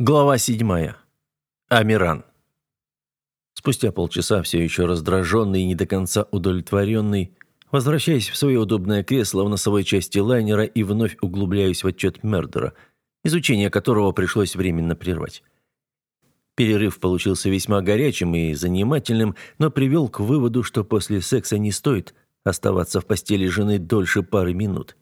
Глава седьмая. Амиран. Спустя полчаса, все еще раздраженный и не до конца удовлетворенный, возвращаясь в свое удобное кресло в носовой части лайнера и вновь углубляюсь в отчет Мердера, изучение которого пришлось временно прервать. Перерыв получился весьма горячим и занимательным, но привел к выводу, что после секса не стоит оставаться в постели жены дольше пары минут.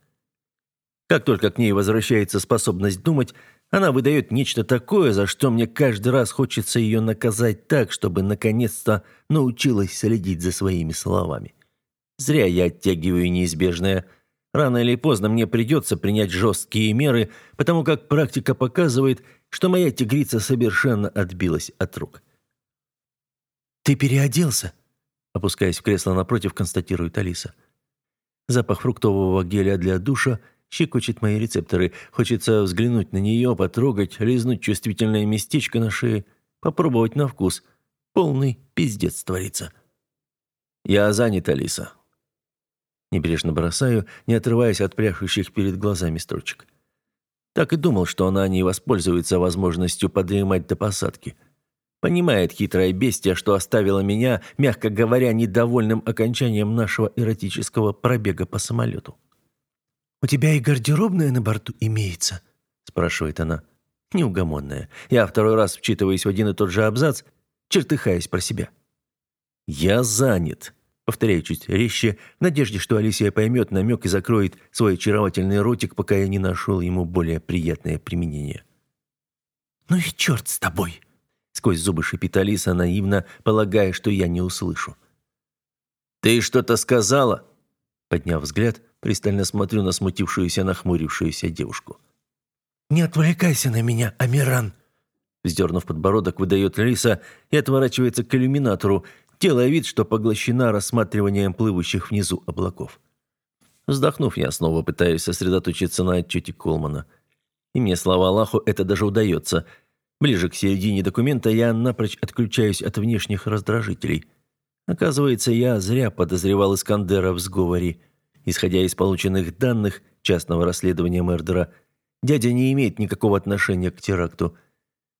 Как только к ней возвращается способность думать, она выдает нечто такое, за что мне каждый раз хочется ее наказать так, чтобы наконец-то научилась следить за своими словами. Зря я оттягиваю неизбежное. Рано или поздно мне придется принять жесткие меры, потому как практика показывает, что моя тигрица совершенно отбилась от рук. «Ты переоделся?» Опускаясь в кресло напротив, констатирует Алиса. Запах фруктового геля для душа – щекочет мои рецепторы. Хочется взглянуть на нее, потрогать, лизнуть чувствительное местечко на шее, попробовать на вкус. Полный пиздец творится. Я занят, Алиса. Небрежно бросаю, не отрываясь от пряхающих перед глазами строчек. Так и думал, что она не воспользуется возможностью подремать до посадки. Понимает хитрая бестия, что оставила меня, мягко говоря, недовольным окончанием нашего эротического пробега по самолету. «У тебя и гардеробная на борту имеется?» спрашивает она. Неугомонная. Я второй раз вчитываюсь в один и тот же абзац, чертыхаясь про себя. «Я занят», повторяю чуть резче, в надежде, что Алисия поймет намек и закроет свой очаровательный ротик, пока я не нашел ему более приятное применение. «Ну и черт с тобой!» Сквозь зубы шипит Алиса, наивно полагая, что я не услышу. «Ты что-то сказала?» Подняв взгляд, Пристально смотрю на смутившуюся, нахмурившуюся девушку. «Не отвлекайся на меня, Амиран!» Вздернув подбородок, выдает Лиса и отворачивается к иллюминатору, делая вид, что поглощена рассматриванием плывущих внизу облаков. Вздохнув, я снова пытаюсь сосредоточиться на отчете Колмана. И мне, слава Аллаху, это даже удается. Ближе к середине документа я напрочь отключаюсь от внешних раздражителей. Оказывается, я зря подозревал Искандера в сговоре. Исходя из полученных данных частного расследования Мердера, дядя не имеет никакого отношения к теракту.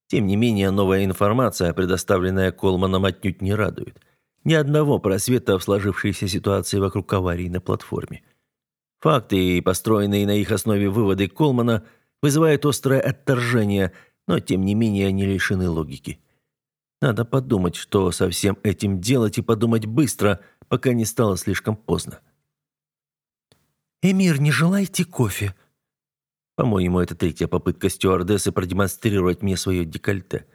Тем не менее, новая информация, предоставленная Колманом, отнюдь не радует. Ни одного просвета в сложившейся ситуации вокруг аварии на платформе. Факты и построенные на их основе выводы Колмана вызывают острое отторжение, но тем не менее они лишены логики. Надо подумать, что со всем этим делать и подумать быстро, пока не стало слишком поздно. «Эмир, не желаете кофе?» По-моему, это третья попытка стюардессы продемонстрировать мне свое декольте.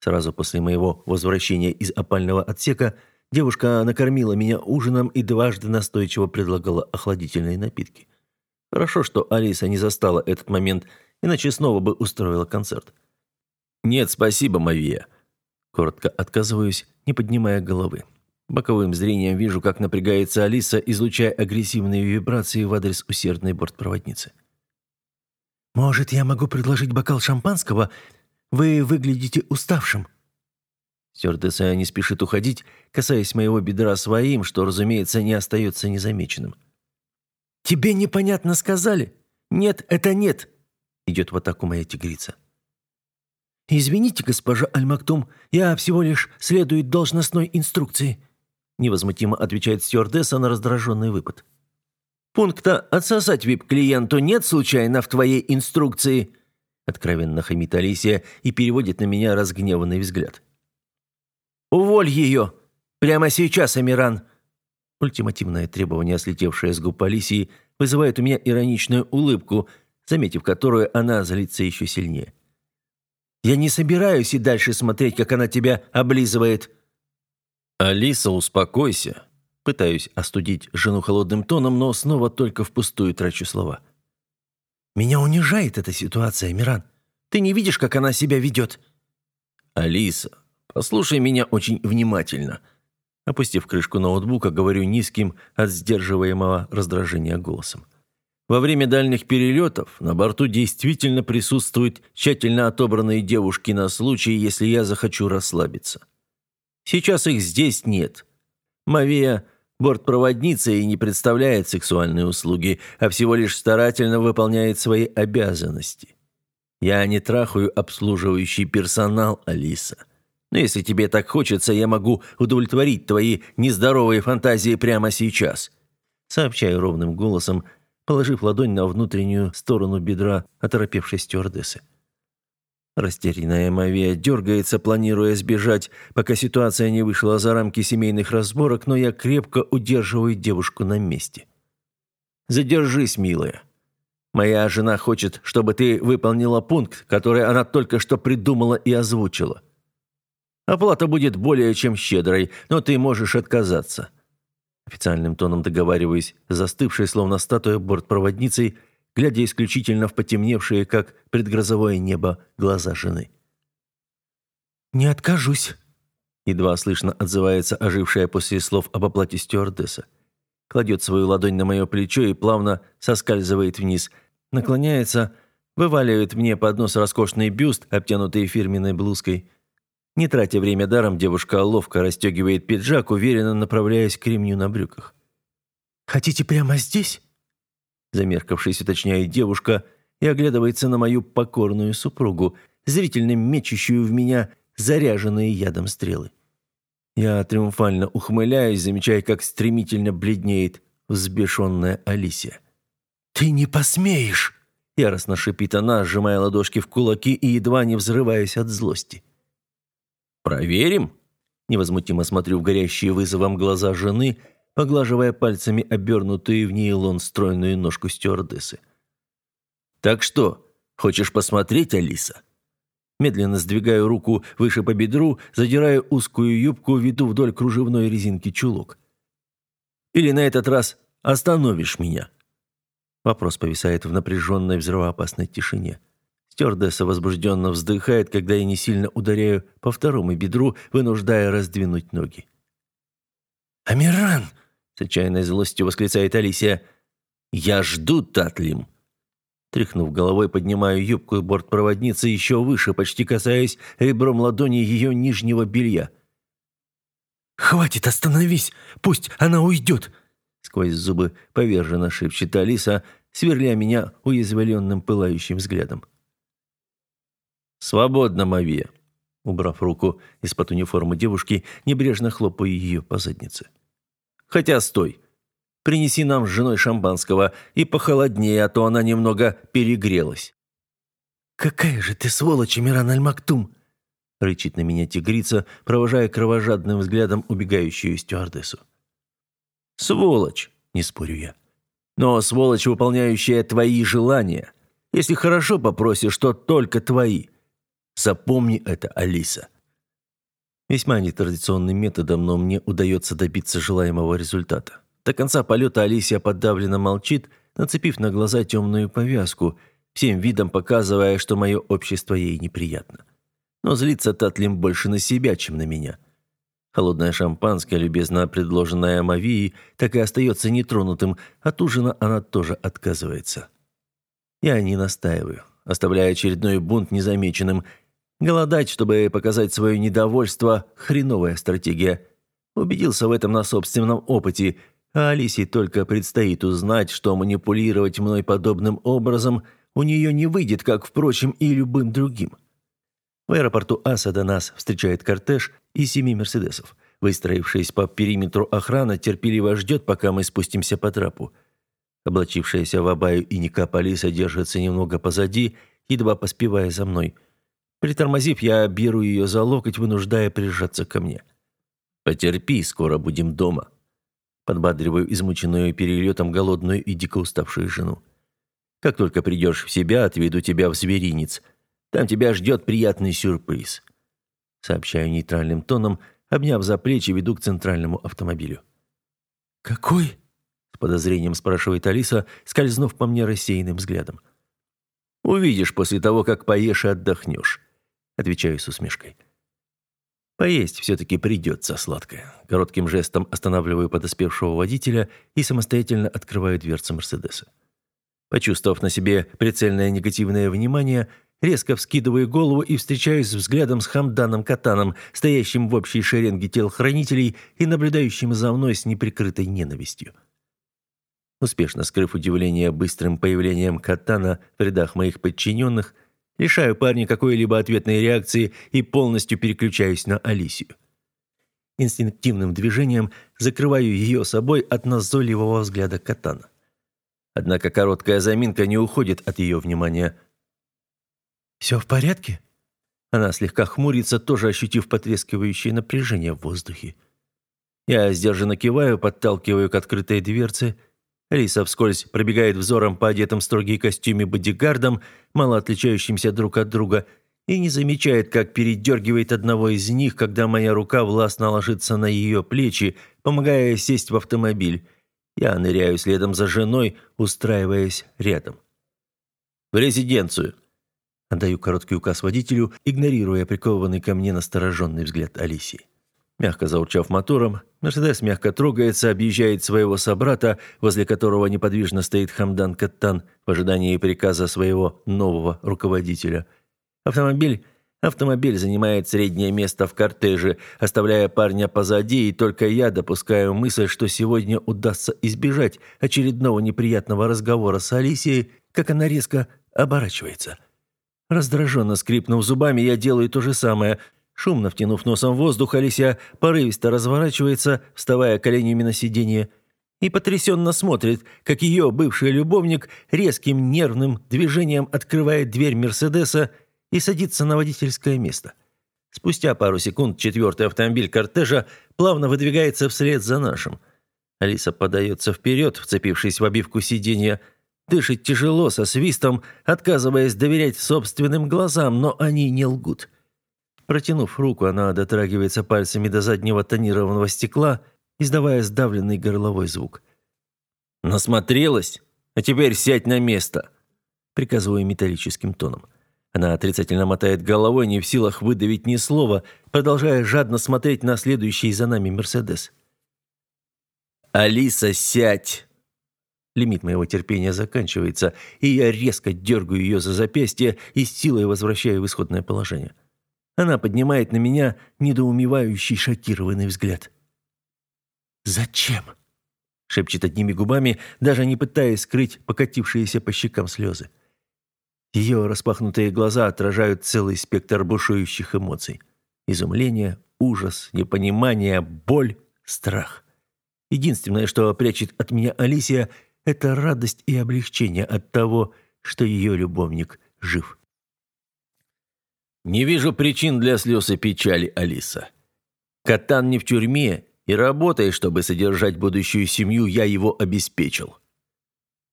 Сразу после моего возвращения из опального отсека девушка накормила меня ужином и дважды настойчиво предлагала охладительные напитки. Хорошо, что Алиса не застала этот момент, иначе снова бы устроила концерт. «Нет, спасибо, Мавия». Коротко отказываюсь, не поднимая головы. Боковым зрением вижу, как напрягается Алиса, излучая агрессивные вибрации в адрес усердной бортпроводницы. «Может, я могу предложить бокал шампанского? Вы выглядите уставшим». Стюардесса не спешит уходить, касаясь моего бедра своим, что, разумеется, не остается незамеченным. «Тебе непонятно сказали? Нет, это нет!» Идет в атаку моя тигрица. «Извините, госпожа Аль-Мактум, я всего лишь следую должностной инструкции» невозмутимо отвечает стюардесса на раздраженный выпад. «Пункта «отсосать вип-клиенту» нет случайно в твоей инструкции?» Откровенно хамит Алисия и переводит на меня разгневанный взгляд. «Уволь ее! Прямо сейчас, Амиран!» Ультимативное требование, слетевшее с губ Алисии, вызывает у меня ироничную улыбку, заметив которую она злится еще сильнее. «Я не собираюсь и дальше смотреть, как она тебя облизывает!» «Алиса, успокойся!» Пытаюсь остудить жену холодным тоном, но снова только впустую трачу слова. «Меня унижает эта ситуация, Миран. Ты не видишь, как она себя ведет?» «Алиса, послушай меня очень внимательно». Опустив крышку ноутбука, говорю низким от сдерживаемого раздражения голосом. Во время дальних перелетов на борту действительно присутствуют тщательно отобранные девушки на случай, если я захочу расслабиться. Сейчас их здесь нет. Мавия – бортпроводница и не представляет сексуальные услуги, а всего лишь старательно выполняет свои обязанности. Я не трахаю обслуживающий персонал, Алиса. Но если тебе так хочется, я могу удовлетворить твои нездоровые фантазии прямо сейчас. Сообщаю ровным голосом, положив ладонь на внутреннюю сторону бедра оторопевшей стюардессы. Растерянная Мавия дергается, планируя сбежать, пока ситуация не вышла за рамки семейных разборок, но я крепко удерживаю девушку на месте. «Задержись, милая. Моя жена хочет, чтобы ты выполнила пункт, который она только что придумала и озвучила. Оплата будет более чем щедрой, но ты можешь отказаться». Официальным тоном договариваюсь, застывшей, словно статуя бортпроводницей, глядя исключительно в потемневшие, как предгрозовое небо, глаза жены. «Не откажусь», — едва слышно отзывается ожившая после слов об оплате стюардесса. Кладет свою ладонь на мое плечо и плавно соскальзывает вниз, наклоняется, вываливает мне под нос роскошный бюст, обтянутый фирменной блузкой. Не тратя время даром, девушка ловко расстегивает пиджак, уверенно направляясь к ремню на брюках. «Хотите прямо здесь?» Замеркавшись, уточняет девушка и оглядывается на мою покорную супругу, зрительно мечущую в меня заряженные ядом стрелы. Я триумфально ухмыляюсь, замечая, как стремительно бледнеет взбешенная Алисия. «Ты не посмеешь!» Яростно шипит она, сжимая ладошки в кулаки и едва не взрываясь от злости. «Проверим?» Невозмутимо смотрю в горящие вызовом глаза жены – поглаживая пальцами обернутую в нейлон стройную ножку стюардессы. «Так что, хочешь посмотреть, Алиса?» Медленно сдвигаю руку выше по бедру, задираю узкую юбку, веду вдоль кружевной резинки чулок. «Или на этот раз остановишь меня?» Вопрос повисает в напряженной взрывоопасной тишине. Стюардесса возбужденно вздыхает, когда я не сильно ударяю по второму бедру, вынуждая раздвинуть ноги. «Амиран!» С отчаянной злостью восклицает Алисия. «Я жду, Татлим!» Тряхнув головой, поднимаю юбку бортпроводницы еще выше, почти касаясь ребром ладони ее нижнего белья. «Хватит, остановись! Пусть она уйдет!» Сквозь зубы поверженно шепчет Алиса, сверля меня уязвленным пылающим взглядом. «Свободно, Мавия!» Убрав руку из-под униформы девушки, небрежно хлопаю ее по заднице. Хотя стой. Принеси нам с женой шампанского и похолоднее, а то она немного перегрелась». «Какая же ты сволочь, Миран Аль-Мактум!» рычит на меня тигрица, провожая кровожадным взглядом убегающую стюардессу. «Сволочь!» – не спорю я. «Но сволочь, выполняющая твои желания. Если хорошо попросишь, то только твои. Запомни это, Алиса. Весьма нетрадиционным методом, но мне удается добиться желаемого результата. До конца полета Алисия подавленно молчит, нацепив на глаза темную повязку, всем видом показывая, что мое общество ей неприятно. Но злится Татлим больше на себя, чем на меня. Холодное шампанское, любезно предложенное Мавии, так и остается нетронутым, от ужина она тоже отказывается. Я не настаиваю, оставляя очередной бунт незамеченным – Голодать, чтобы показать свое недовольство – хреновая стратегия. Убедился в этом на собственном опыте, а Алисе только предстоит узнать, что манипулировать мной подобным образом у нее не выйдет, как, впрочем, и любым другим. В аэропорту Асада нас встречает кортеж из семи «Мерседесов». Выстроившись по периметру охрана, терпеливо ждет, пока мы спустимся по трапу. Облачившаяся в абаю и никап Алиса держится немного позади, едва поспевая за мной – Притормозив, я беру ее за локоть, вынуждая прижаться ко мне. «Потерпи, скоро будем дома». Подбадриваю измученную перелетом голодную и дико уставшую жену. «Как только придешь в себя, отведу тебя в зверинец. Там тебя ждет приятный сюрприз». Сообщаю нейтральным тоном, обняв за плечи, веду к центральному автомобилю. «Какой?» – с подозрением спрашивает Алиса, скользнув по мне рассеянным взглядом. «Увидишь после того, как поешь и отдохнешь». Отвечаю с усмешкой. Поесть все-таки придется сладкое. Коротким жестом останавливаю подоспевшего водителя и самостоятельно открываю дверцу Мерседеса. Почувствовав на себе прицельное негативное внимание, резко вскидываю голову и встречаюсь взглядом с Хамданом Катаном, стоящим в общей шеренге телохранителей и наблюдающим за мной с неприкрытой ненавистью. Успешно скрыв удивление быстрым появлением Катана в рядах моих подчиненных, Лишаю парня какой-либо ответной реакции и полностью переключаюсь на Алисию. Инстинктивным движением закрываю ее собой от назойливого взгляда Катана. Однако короткая заминка не уходит от ее внимания. «Все в порядке?» Она слегка хмурится, тоже ощутив потрескивающее напряжение в воздухе. Я сдержанно киваю, подталкиваю к открытой дверце. Риса вскользь пробегает взором по одетым в строгие костюме бодигардам, мало отличающимся друг от друга, и не замечает, как передергивает одного из них, когда моя рука властно ложится на ее плечи, помогая сесть в автомобиль. Я ныряю следом за женой, устраиваясь рядом. «В резиденцию!» Отдаю короткий указ водителю, игнорируя прикованный ко мне настороженный взгляд Алисии. Мягко заурчав мотором, Мерседес мягко трогается, объезжает своего собрата, возле которого неподвижно стоит Хамдан Каттан в ожидании приказа своего нового руководителя. Автомобиль Автомобиль занимает среднее место в кортеже, оставляя парня позади, и только я допускаю мысль, что сегодня удастся избежать очередного неприятного разговора с Алисией, как она резко оборачивается. Раздраженно скрипнув зубами, я делаю то же самое. Шумно втянув носом воздух, Алисия порывисто разворачивается, вставая коленями на сиденье, и потрясенно смотрит, как ее бывший любовник резким нервным движением открывает дверь Мерседеса и садится на водительское место. Спустя пару секунд четвертый автомобиль кортежа плавно выдвигается вслед за нашим. Алиса подается вперед, вцепившись в обивку сиденья, дышит тяжело, со свистом, отказываясь доверять собственным глазам, но они не лгут. Протянув руку, она дотрагивается пальцами до заднего тонированного стекла, издавая сдавленный горловой звук. «Насмотрелась? А теперь сядь на место!» Приказываю металлическим тоном. Она отрицательно мотает головой, не в силах выдавить ни слова, продолжая жадно смотреть на следующий за нами «Мерседес». «Алиса, сядь!» Лимит моего терпения заканчивается, и я резко дергаю ее за запястье и силой возвращаю в исходное положение. Она поднимает на меня недоумевающий шокированный взгляд. «Зачем?» — шепчет одними губами, даже не пытаясь скрыть покатившиеся по щекам слезы. Ее распахнутые глаза отражают целый спектр бушующих эмоций. Изумление, ужас, непонимание, боль, страх. Единственное, что прячет от меня Алисия, это радость и облегчение от того, что ее любовник жив. «Не вижу причин для слез и печали, Алиса. Катан не в тюрьме, и работай, чтобы содержать будущую семью, я его обеспечил».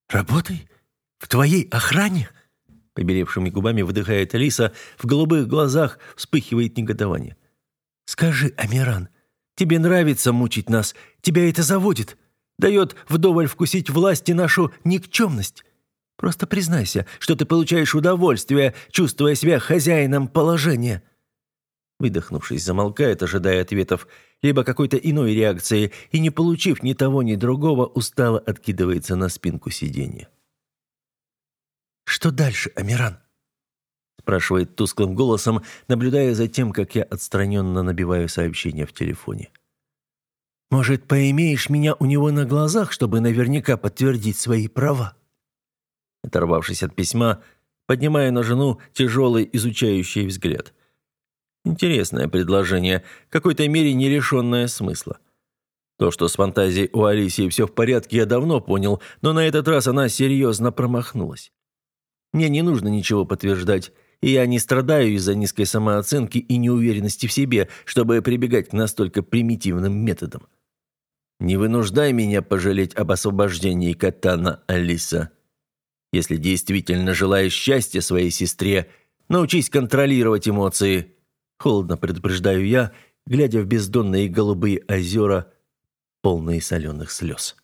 «Работай? В твоей охране?» Побелевшими губами выдыхает Алиса, в голубых глазах вспыхивает негодование. «Скажи, Амиран, тебе нравится мучить нас? Тебя это заводит? Дает вдоволь вкусить власти нашу никчемность? Просто признайся, что ты получаешь удовольствие, чувствуя себя хозяином положения». Выдохнувшись, замолкает, ожидая ответов, либо какой-то иной реакции, и, не получив ни того, ни другого, устало откидывается на спинку сиденья. «Что дальше, Амиран?» спрашивает тусклым голосом, наблюдая за тем, как я отстраненно набиваю сообщение в телефоне. «Может, поимеешь меня у него на глазах, чтобы наверняка подтвердить свои права?» Оторвавшись от письма, поднимаю на жену тяжелый изучающий взгляд. Интересное предложение, в какой-то мере не лишенное смысла. То, что с фантазией у Алисии все в порядке, я давно понял, но на этот раз она серьезно промахнулась. Мне не нужно ничего подтверждать, и я не страдаю из-за низкой самооценки и неуверенности в себе, чтобы прибегать к настолько примитивным методам. Не вынуждай меня пожалеть об освобождении Катана, Алиса. Если действительно желаешь счастья своей сестре, научись контролировать эмоции. Холодно предупреждаю я, глядя в бездонные голубые озера, полные соленых слез.